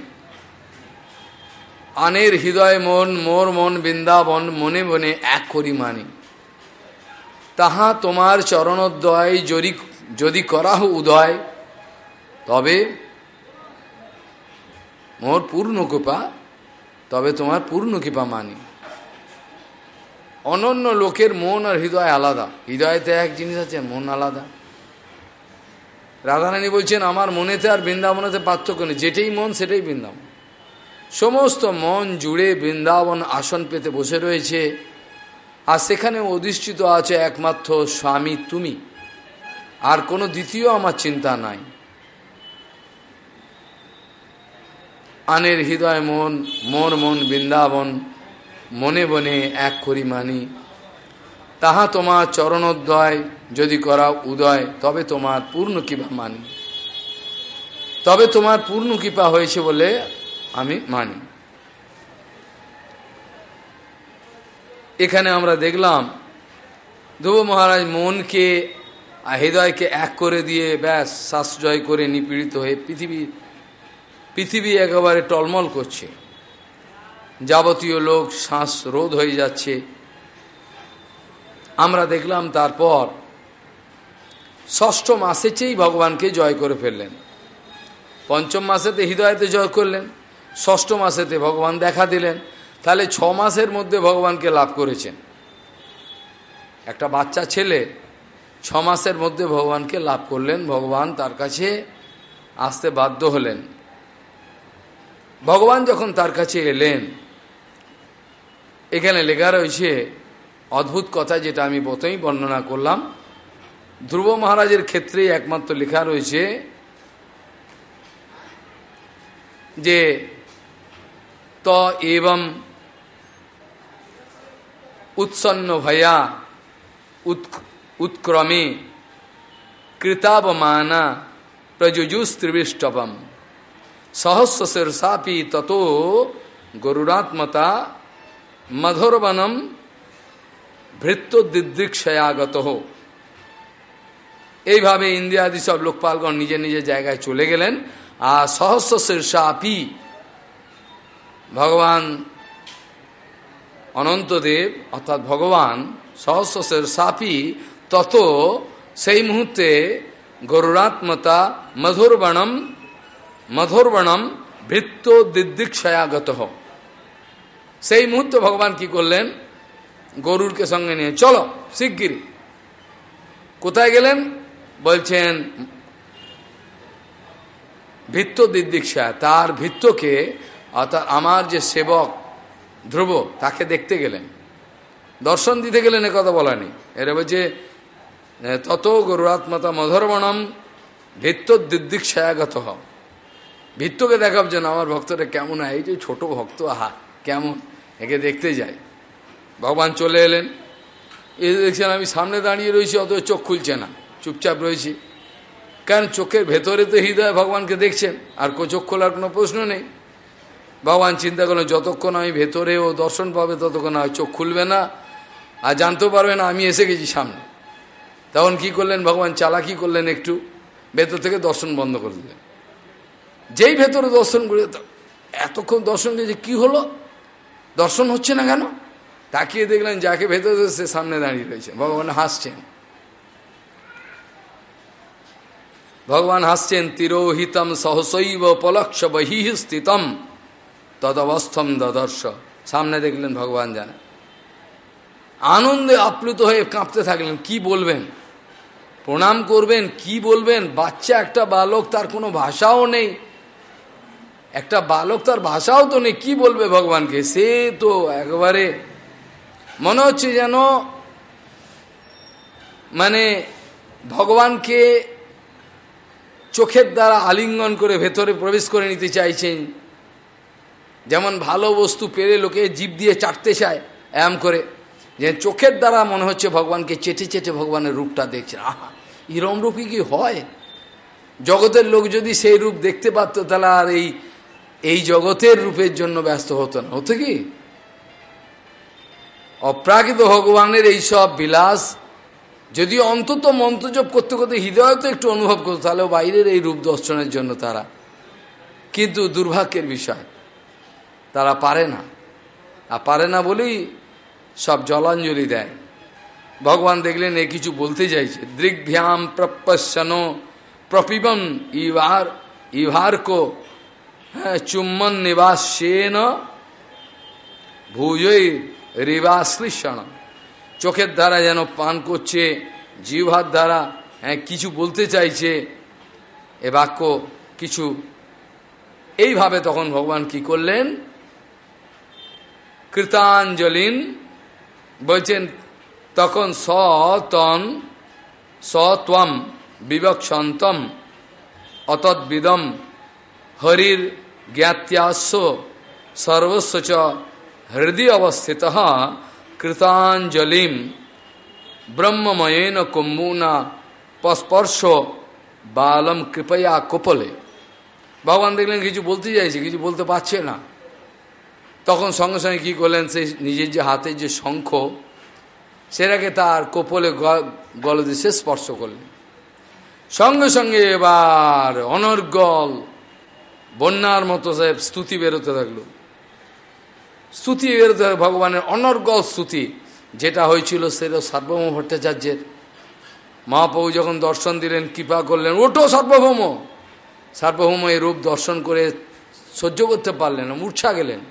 আনের হৃদয় মন, মোর মন, বৃন্দাবন, মনে মনে এক করি মানি। তাহা তোমার চরণোদয় যদি যদি করাহ উদয়, তবে মোর পূর্ণ কৃপা, তবে তোমার পূর্ণ কৃপা মানি। অনন্য লোকের মন আর হৃদয় আলাদা। হৃদয়তে এক জিনিস আছে, মন আলাদা। রাধারানী বলছেন, আমার মনেতে আর বৃন্দাবনেতে পার্থক্য নেই। যেটাই মন, সেটাই বৃন্দাবন। সমস্ত মন জুড়ে বৃন্দাবন আসন পেতে বসে রয়েছে। আর সেখানে অধিষ্ঠিত আছে একমাত্র স্বামী তুমি। আর কোনো দ্বিতীয় আমার চিন্তা নাই। আনের হৃদয় মন মন মন বৃন্দাবন, মনে বনে এক করি মানি। তাহা তোমার চরণোদয় যদি করা উদয়, তবে তোমার পূর্ণ কৃপা মানি। তবে তোমার পূর্ণ কৃপা হয়েছে বলে আমি মানি। এখানে আমরা দেখলাম, ধ্রুব মহারাজ মনকে হৃদয়কে এক করে দিয়ে ব্যাস শ্বাস জয় করে নিপীড়িত হয়ে পৃথিবী পৃথিবী একেবারে টলমল করছে। যাবতীয় লোক শ্বাস রোধ হয়ে যাচ্ছে। আমরা দেখলাম তারপর, ষষ্ঠ মাসে চেয়েই ভগবানকে জয় করে ফেললেন। পঞ্চম মাসেতে হৃদয়তে জয় করলেন। ষষ্ঠ মাসেতে ভগবান দেখা দিলেন। তাহলে ছ মাসের মধ্যে ভগবানকে লাভ করেছেন। একটা বাচ্চা ছেলে ছ মাসের মধ্যে ভগবানকে লাভ করলেন, ভগবান তার কাছে আসতে বাধ্য হলেন। ভগবান যখন তার কাছে এলেন, এখানে লেখা রয়েছে, অদ্ভুত কথা যেটা আমি প্রথমেই বর্ণনা করলাম। ধ্রুব মহারাজের ক্ষেত্রে একমাত্র লেখা রয়েছে যে ত এবং উৎসন্ন ভয়া উৎক্রমে কৃতাবমানা প্রযুজুস্ত্রিবিষ্টপম সহস্র শিরসাপি তত গরুরাত্মতা মধুরবনম ভৃত্য দিদৃক্ষয়াগত এইভাবে ইন্দিয়াদি সব লোকপালগণ নিজের নিজের জায়গায় চলে গেলেন, আর সহস্র শীর্ষাপি ভগবান অনন্তদেব, অর্থাৎ ভগবান সহস্র শীর্ষাপি তত সেই মুহূর্তে গরুরাত্মতা মধুরবণম মধুরবণম ভৃত্য দিদৃক্ষয়াগত। সেই মুহূর্তে ভগবান কি করলেন? গরুরকে সঙ্গে নিয়ে, চলো শিগগিরি কোথায় গেলেন? বলছেন ভিত্ত দিদীক্ষা তার ভিত্তকে অর্থাৎ আমার যে সেবক ধ্রুব, তাকে দেখতে গেলেন। দর্শন দিতে গেলেন, এ কথা বলা নেই এরা বলছে তত গরুরাত্মতা মধুরবণম ভিত্ত দিদীক্ষায়াগত। হ ভিত্তকে দেখাব যেন আমার ভক্তটা কেমন হয়। এই যে ছোট ভক্ত, আহা, কেমন। একে দেখতে যায়। ভগবান চলে এলেন। এই দেখছেন, আমি সামনে দাঁড়িয়ে রয়েছি অত চোখ খুলছে না। চুপচাপ রয়েছি। কারণ চোখের ভেতরে তো হৃদয় ভগবানকে দেখছেন। আর কো, চোখ খোলার কোনো প্রশ্ন নেই। ভগবান চিন্তা করলেন, যতক্ষণ আমি ভেতরে ও দর্শন পাবে, ততক্ষণ আর চোখ খুলবে না। আর জানতেও পারবে না, আমি এসে গেছি সামনে। তখন কি করলেন, ভগবান চালাকি করলেন একটু, ভেতর থেকে দর্শন বন্ধ করে দিলেন। যেই ভেতরে দর্শন করে এতক্ষণ দর্শন করেছে কি হলো? দর্শন হচ্ছে না কেন? তাকিয়ে দেখলেন, যাকে ভেতরে সে সামনে দাঁড়িয়ে রয়েছে। ভগবান হাসছেন। ভগবান হাসছেন, তিরোহিতম সহসৈব পলক্ষ বহি স্থিতম তদবস্থম দদর্শ। সামনে দেখলেন ভগবান জানে। আনন্দে আপ্লুত হয়ে কাঁপতে থাকলেন, কি বলবেন? প্রণাম করবেন? কি বলবেন? বাচ্চা একটা বালক, তার কোনো ভাষাও নেই। একটা বালক, তার ভাষাও তো নেই, কি বলবে ভগবানকে? সে তো একবারে মনে হচ্ছে যেন মানে ভগবানকে চোখের দ্বারা আলিঙ্গন করে ভেতরে প্রবেশ করে নিতে চাইছেন। যেমন ভালো বস্তু পেলে লোকে জীব দিয়ে চাটতে চায় এম করে। যে চোখের দ্বারা মনে হচ্ছে ভগবানকে চেটে চেটে ভগবানের রূপটা দেখছে। আহা, এরম রূপই কি হয়? জগতের লোক যদি সেই রূপ দেখতে পারত, তাহলে আর এই এই জগতের রূপের জন্য ব্যস্ত হতো না। হতো কি? অপ্রাকৃত ভগবানের এই সব বিলাস, যদি অন্তত মন্ত্রজপ করতে করতে হৃদয় তো একটু অনুভব করতো, তাহলে বাইরের এই রূপ দর্শনের জন্য তারা। কিন্তু দুর্ভাগ্যের বিষয় তারা পারে না। আর পারে না বলেই সব জলাঞ্জলি দেয়। ভগবান দেখলেন এ কিছু বলতে চাইছে। দৃগ্ভ্যাম প্রপশ্যন প্রপিবন ইভার, ইভারকো হ্যাঁ চুম্বন নিবাসেন ভুজই রিবাশ্লিষণ। চোখের দ্বারা যেন পান করছে জিহার দ্বারা হ্যাঁ কিছু বলতে চাইছে। এ বাক্য কিছু। এইভাবে তখন ভগবান কি করলেন? কৃতাঞ্জলিন বলছেন, তখন সতন, সত্বম, বিবক্ষন্তম, অতদ্বিদম, হরির জ্ঞাত্যাস্য, সর্বস্ব চ হৃদয় অবস্থিত, কৃতাঞ্জলিম, ব্রহ্মময়েন কুম্বুনা পস্পর্শ, বালম কৃপয়া কোপলে। ভগবান দেখলেন, কিছু বলতে চাইছে, কিছু বলতে পারছে না। তখন সঙ্গে সঙ্গে কী করলেন? সেই নিজের যে হাতের যে শঙ্খ, সেটাকে তার কোপলে গলদেশে স্পর্শ করলেন। সঙ্গে সঙ্গে এবার অনর্গল বন্যার মতো সে স্তুতি বেরোতে থাকল। স্তুতি বেরোতে ভগবানের অনর্গল স্তুতি, যেটা হয়েছিল সেটা সার্বভৌম ভট্টাচার্যের। মহাপ্রভু যখন দর্শন দিলেন, কৃপা করলেন ওটো সার্বভৌম! সার্বভৌম এই রূপ দর্শন করে সহ্য করতে পারলেন মূর্ছা গেলেন।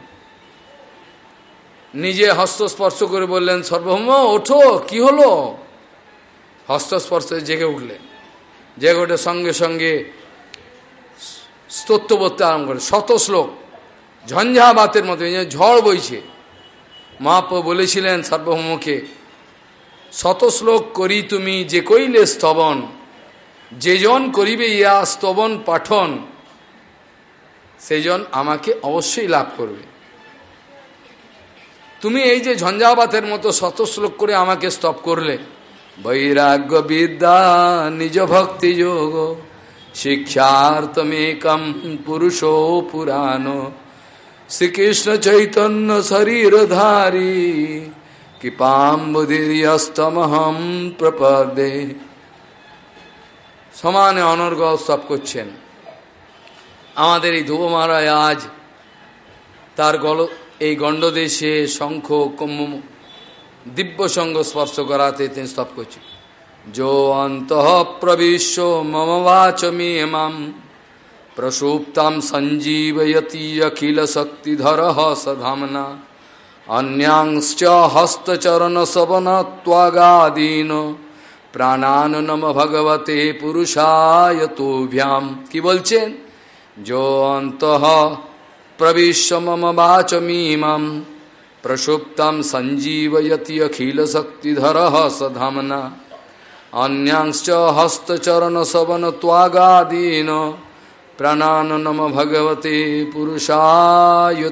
নিজে হস্তস্পর্শ করে বললেন, সর্বভৌম, ওঠো, কি হলো? হস্তস্পর্শে জেগে উঠলেন জেগে উঠে সঙ্গে সঙ্গে স্তোত্র বলতে আরম্ভ করে শত শ্লোক ঝঞ্ঝা ঝঞ্ঝাবাতের মতো ঝড় বইছে। মহাপ্রভু বলেছিলেন, সর্বভৌমকে, শত শ্লোক করি তুমি, যে কইলে স্তবন যেজন করিবে ইয়া স্তবন পাঠন সেজন আমাকে অবশ্যই লাভ করবে। তুমি এই যে ঝঞ্ঝাবাতের মতো শত শ্লোক করে আমাকে স্তপ করলে, বৈরাগ্য বিদ্যা, নিজ ভক্তি যোগ শিক্ষার্থমেকম পুরুষ পুরাণ, শ্রীকৃষ্ণ চৈতন্য শরীরধারী কৃপাম্বুদিস্তমহম প্রপদে। সমানে অনর্গ স্তপ করছেন। আমাদের এই ধ্রুব মহারাজ আজ তার গল এই গণ্ডদেশে শঙ্খ কম্ম দিব্য সঙ্গ স্পর্শ করাতে তিনি স্তপ করছেন। যো অন্ত প্রবিশ্ব মম বাচমি মাম প্রসুপ্তাম সঞ্জীবয়তি অখিল শক্তিধর সধামনা। অন্যাংশ্চ হস্তচরণ সবনত্বাগাদীন প্রাণান নম ভগবতে পুরুষায় তোভ্যাম। কি বলছেন? যো অন্ত মম বাচমীমম প্রসুপ্তম সঞ্জীবয়তি অখিল শক্তিধর সধামনা অন্যাংশ্চ হস্তচরণ সবন ত্বাগাদীন প্রাণান নম ভগবতে পুরুষায়তোভ্যাম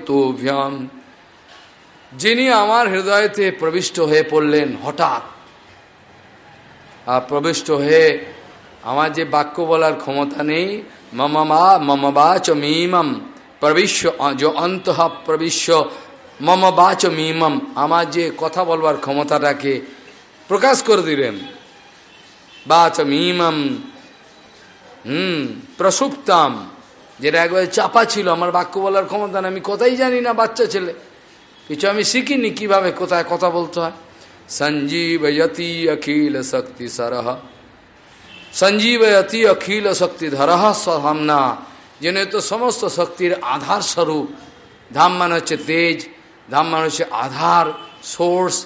যিনি আমার হৃদয়তে প্রবিষ্ট হয়ে পড়লেন হঠাৎ আর প্রবিষ্ট হয়ে আমার যে বাক্য বলার ক্ষমতা নেই মমমা মমবাচ মিমম প্রবিশ্ব যে অন্ত প্রবিশ্ব, মম বাচ মিমম। আমার যে কথা বলবার ক্ষমতাটাকে প্রকাশ করে দিলেন। বাচ মিমম, হুম, প্রসুপ্তাম, যেটা একবার চাপা ছিল। আমার বাক্য বলার ক্ষমতা না আমি কথাই জানি না, বাচ্চা ছেলে। কিছু আমি শিখিনি কীভাবে, কোথায় কথা বলতে হয়। সঞ্জীবয়তি অখিল শক্তি সরহ। সঞ্জীবয়তি অখিল শক্তি ধরহ সহামনা। যেন তো সমস্ত শক্তির আধার স্বরূপ, ধাম মানে হচ্ছে তেজ, ধাম মানে হচ্ছে আধার, সোর্স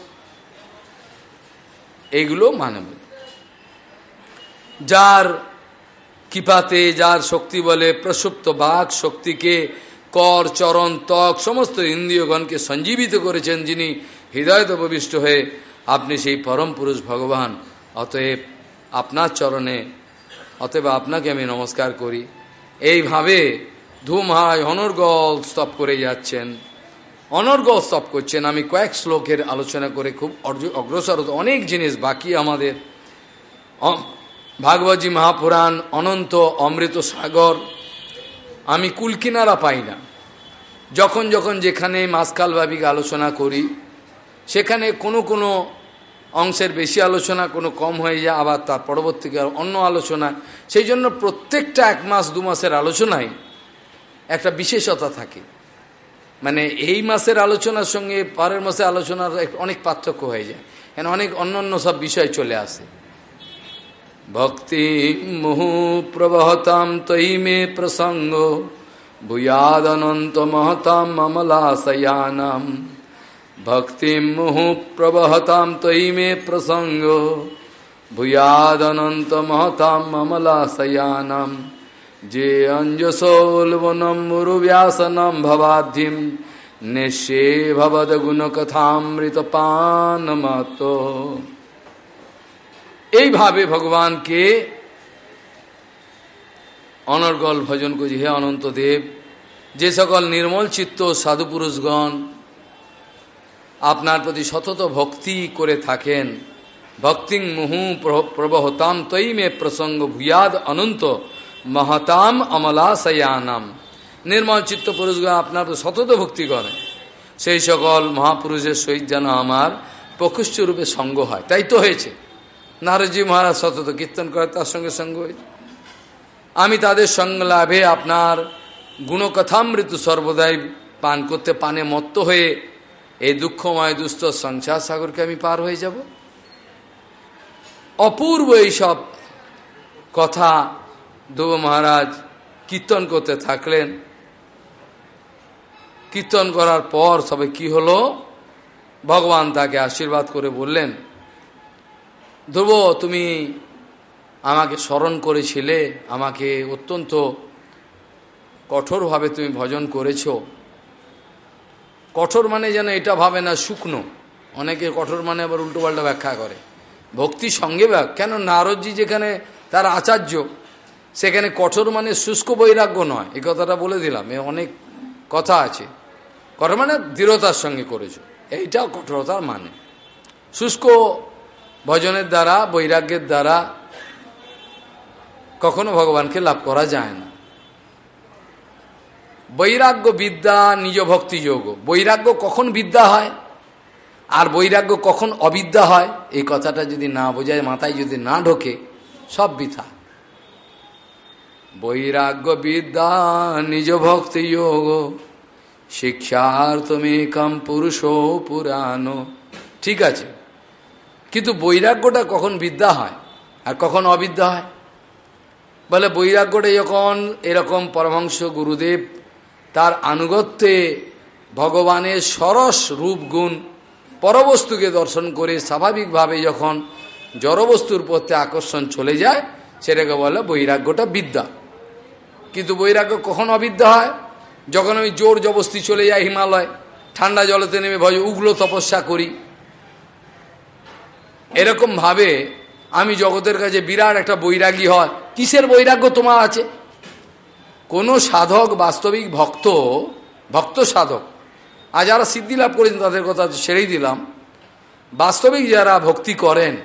এইগুলো মানে। যার কৃপাতে, যার শক্তি বলে প্রসুপ্ত বাঘ শক্তিকে কর, চরণ, ত্বক সমস্ত ইন্দ্রিয়গণকে সঞ্জীবিত করেছেন, যিনি হৃদয়ত প্রবিষ্ট হয়ে আপনি সেই পরম পুরুষ ভগবান। অতএব আপনার চরণে, অতএব আপনাকে আমি নমস্কার করি। এইভাবে ধুমহায়, অনর্গল স্তপ করে যাচ্ছেন। অনর্গল স্তপ করছেন। আমি কয়েক শ্লোকের আলোচনা করে খুব অগ্রসর অনেক জিনিস বাকি আমাদের। ভাগবতী মহাপুরাণ, অনন্ত অমৃত সাগর, আমি কুলকিনারা পাই না। যখন যখন যেখানে মাসকাল ভাবিক আলোচনা করি, সেখানে কোনো কোনো অংশের বেশি আলোচনা, কোনো কম হয়ে যায়, আবার তার পরবর্তীকাল অন্য আলোচনা। সেই জন্য প্রত্যেকটা এক মাস, দু মাসের আলোচনায় একটা বিশেষতা থাকে। মানে এই মাসের আলোচনার সঙ্গে পরের মাসের আলোচনার অনেক পার্থক্য হয়ে যায়। কেন অনেক অন্য অন্য সব বিষয় চলে আসে। ভক্তি মুহু প্রবহতাম তৈ মে প্রসঙ্গ, ভূয়াদনন্ত মহতাম মমলাশয়ানাম ভক্তি মুহু প্রবহতাম তৈ মে প্রসঙ্গ ভূয়াদনন্ত মহতাম মমলাশয়ানাম যে অঞ্জসোলবনম মুরুব্যাসনম ভবাধিম নিশে ভবদ পান মত এইভাবে ভগবানকে অনর্গল ভজন করছি হে অনন্ত দেব, যে সকল নির্মল চিত্ত সাধুপুরুষগণ আপনার প্রতি সতত ভক্তি করে থাকেন। ভক্তিং মুহু প্রবহতাম তৈ মে প্রসঙ্গ ভূয়াদ অনন্ত মহতাম অমলাশয়ানাম। নির্মল চিত্ত পুরুষগণ আপনার সতত ভক্তি করে। সেই সকল মহাপুরুষের সহিত যেন আমার প্রকৃষ্ট রূপে সঙ্গ হয়। তাই তো হয়েছে। নারদজি মহারাজ সতত কীর্তন করে তার সঙ্গে সঙ্গ হয়েছে। আমি তাদের সঙ্গ লাভে আপনার গুণকথামৃত সর্বদাই পান করতে পানে মত্ত হয়ে এই দুঃখময় দুস্থ সংসার সাগরকে আমি পার হয়ে যাব। অপূর্ব এইসব কথা ধ্রুব মহারাজ কীর্তন করতে থাকলেন। কীর্তন করার পর সবে কি হলো? ভগবান তাকে আশীর্বাদ করে বললেন, ধ্রুব, তুমি আমাকে স্মরণ করেছিলে, আমাকে অত্যন্ত কঠোরভাবে তুমি ভজন করেছ। কঠোর মানে যেন এটা ভাবে না শুকনো। অনেকে কঠোর মানে আবার উল্টোপাল্টা ব্যাখ্যা করে। ভক্তি সঙ্গে কেন নারদজি যেখানে তার আচার্য, সেখানে কঠোর মানে শুষ্ক বৈরাগ্য নয়। এই কথাটা বলে দিলাম। এ অনেক কথা আছে। কঠোর মানে দৃঢ়তার সঙ্গে করেছ। এইটাও কঠোরতার মানে। শুষ্ক ভজনের দ্বারা, বৈরাগ্যের দ্বারা কখনো ভগবানকে লাভ করা যায় না। বৈরাগ্য বিদ্যা নিজ ভক্তি যোগ। বৈরাগ্য কখন বিদ্যা হয়? আর বৈরাগ্য কখন অবিদ্যা হয়? এই কথাটা যদি না বোঝায়, মাথায় যদি না ঢোকে, সব বৃথা। বৈরাগ্য বিদ্যা নিজ ভক্তি যোগ। শিক্ষার্থমেকম পুরুষ পুরানো ঠিক আছে। কিন্তু বৈরাগ্যটা কখন বিদ্যা হয়? আর কখন অবিদ্যা হয়? বলে বৈরাগ্যটা যখন এরকম পরমাংশ গুরুদেব তার আনুগত্যে ভগবানের সরস রূপ গুণ পরবস্তুকে দর্শন করে স্বাভাবিকভাবে যখন জড়বস্তুর প্রত্যে আকর্ষণ চলে যায়, সেটাকে বলে বৈরাগ্যটা বিদ্যা। কিন্তু বৈরাগ্য কখন অবিদ্যা হয়? যখন আমি জোর জবস্তি চলে যাই হিমালয়, ঠান্ডা জলেতে নেমে ভয় উগ্র তপস্যা করি। এরকমভাবে আমি জগতের কাছে বিরাট একটা বৈরাগী হয়। কিসের বৈরাগ্য তোমার আছে? কোনো সাধক বাস্তবিক ভক্ত ভক্ত সাধক আর যারা সিদ্ধি লাভ করেছেন তাদের কথা ছেড়েই দিলাম। বাস্তবিক যারা ভক্তি করেন,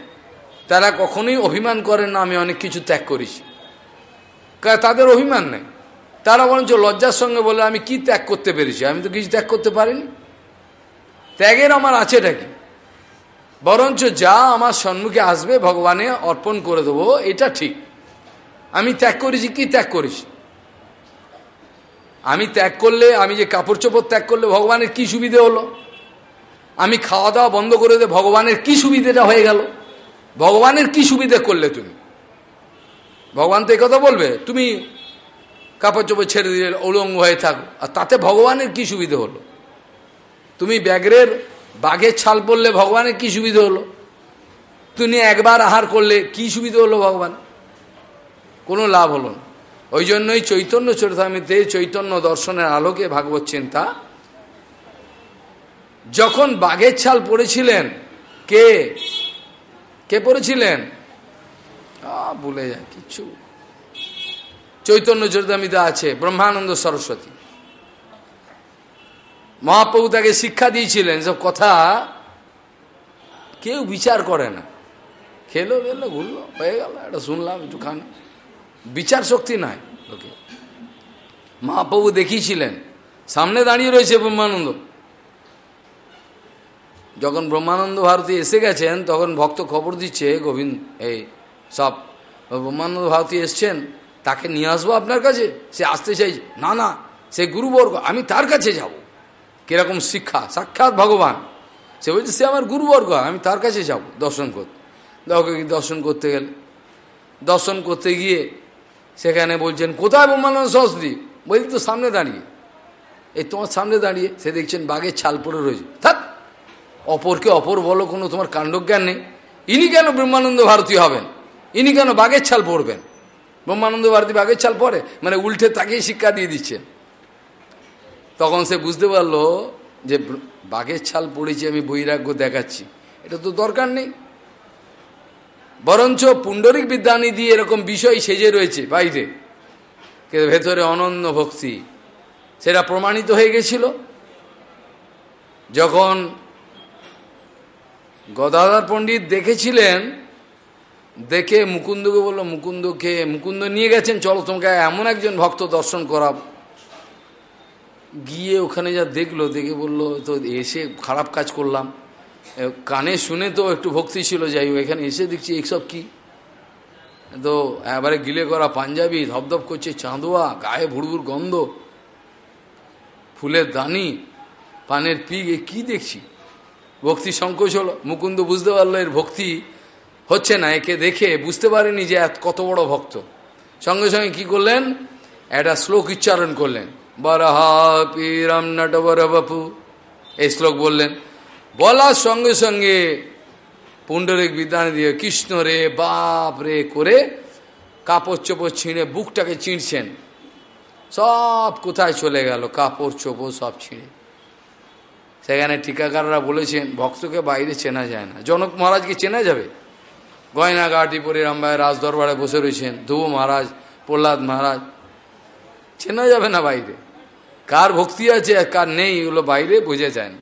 তারা কখনোই অভিমান করেন না, আমি অনেক কিছু ত্যাগ করেছি। তাদের অভিমান নেই। তারা বরঞ্চ লজ্জার সঙ্গে বলে, আমি কি ত্যাগ করতে পেরেছি? আমি তো কিছু ত্যাগ করতে পারিনি। ত্যাগের আমার আছেটা কি? বরঞ্চ যা আমার সম্মুখে আসবে, ভগবানে অর্পণ করে দেবো, এটা ঠিক। আমি ত্যাগ করেছি, কি ত্যাগ করেছি? আমি ত্যাগ করলে, আমি যে কাপড় চোপড় ত্যাগ করলে ভগবানের কি সুবিধে হলো? আমি খাওয়া দাওয়া বন্ধ করে দে ভগবানের কি সুবিধেটা হয়ে গেল? ভগবানের কি সুবিধে করলে তুমি? ভগবান তো কথা বলবে, তুমি কাপড় চোপড় ছেড়ে দিয়ে অলঙ্গ হয়ে থাকো। আর তাতে ভগবানের কি সুবিধে হলো? তুমি ব্যাগরের বাঘের ছাল পড়লে ভগবানের কি সুবিধে হলো? তুমি একবার আহার করলে কি সুবিধে হলো ভগবান কোনো লাভ হলো না। ওই জন্যই চৈতন্য চরিতামিতে চৈতন্য দর্শনের আলোকে ভাগবত চিন্তা। যখন বাঘের ছাল পড়েছিলেন, কে? কে পড়েছিলেন? ভুলে যায় কিচ্ছু চৈতন্য চরিতামিতা আছে, ব্রহ্মানন্দ সরস্বতী। মহাপ্রভু তাকে শিক্ষা দিয়েছিলেন সব কথা কেউ বিচার করে না। খেলো গেলো ঘুরলো, হয়ে গেল, এটা শুনলাম একটু খান বিচার শক্তি নাই। লোকে মহাপ্রভু দেখিয়েছিলেন। সামনে দাঁড়িয়ে রয়েছে ব্রহ্মানন্দ। যখন ব্রহ্মানন্দ ভারতী এসে গেছেন, তখন ভক্ত খবর দিচ্ছে, গোবিন্দ, এই সব ব্রহ্মানন্দ ভারতী এসছেন, তাকে নিয়ে আসব আপনার কাছে? সে আসতে চাইছে। না না, সে গুরুবর্গ, আমি তার কাছে যাব। কীরকম শিক্ষা? সাক্ষাৎ ভগবান। সে বলছে, সে আমার গুরুবর্গ, আমি তার কাছে যাব। দর্শন করতে। দর্শন করতে গেলে? দর্শন করতে গিয়ে সেখানে বলছেন, কোথায় ব্রহ্মানন্দ সরস্বতী? বলছি, তো সামনে দাঁড়িয়ে। এই তোমার সামনে দাঁড়িয়ে? সে দেখছেন বাঘের ছাল পড়ে রয়েছে। থাক, অপরকে অপর বলো, কোনো তোমার কাণ্ডজ্ঞান নেই। ইনি কেন ব্রহ্মানন্দ ভারতী হবেন? ইনি কেন বাঘের ছাল পড়বেন? ব্রহ্মানন্দ ভারতী বাঘের ছাল পরে মানে উল্টে তাকেই শিক্ষা দিয়ে দিচ্ছেন। তখন সে বুঝতে পারল যে বাঘের ছাল পড়েছি, আমি বৈরাগ্য দেখাচ্ছি। এটা তো দরকার নেই। বরঞ্চ পুণ্ডরিক বিদ্যানিধি এরকম বিষয় সেজে রয়েছে বাইরে। কিন্তু ভেতরে অনন্য ভক্তি। সেটা প্রমাণিত হয়ে গেছিল। যখন গদাধর পণ্ডিত দেখেছিলেন, দেখে মুকুন্দকে বলল, মুকুন্দকে, মুকুন্দ নিয়ে গেছেন, চলো তোমাকে এমন একজন ভক্ত দর্শন করাব। গিয়ে ওখানে যা দেখল, দেখে বলল, তো এসে খারাপ কাজ করলাম। কানে শুনে তো একটু ভক্তি ছিল, যাই এখানে এসে দেখছি এইসব কি? তো এবারে গিলে করা পাঞ্জাবি, ধপধপ করছে চাঁদোয়া, গায়ে ভুড়ভুর গন্ধ, ফুলের দানি, পানের পিক এ কী দেখছি? ভক্তি সংকোচ হলো, মুকুন্দ বুঝতে পারল এর ভক্তি হচ্ছে না, একে দেখে বুঝতে পারেনি যে এত, কত বড় ভক্ত। সঙ্গে সঙ্গে কি করলেন? একটা শ্লোক উচ্চারণ করলেন। বরহা পিরাম নটবর বাপু এই শ্লোক বললেন বলার সঙ্গে সঙ্গে পুণ্ডরিক বিদ্যান দিয়ে কৃষ্ণ রে, বাপ রে করে কাপড় চোপড় ছিঁড়ে বুকটাকে চিঁড়ছেন সব কোথায় চলে গেল? কাপড় চোপড় সব ছিঁড়ে। সেখানে টিকাকাররা বলেছেন, ভক্তকে বাইরে চেনা যায় না। জনক মহারাজকে চেনা যাবে? গয়না গাটি পরে রামবাই রাজ দরবারে বসে রয়েছেন। ধ্রুব মহারাজ, প্রহ্লাদ মহারাজ, চেনা যাবে না বাইরে। কার ভক্তি আছে কার নেই, এগুলো বাইরে বোঝা যায়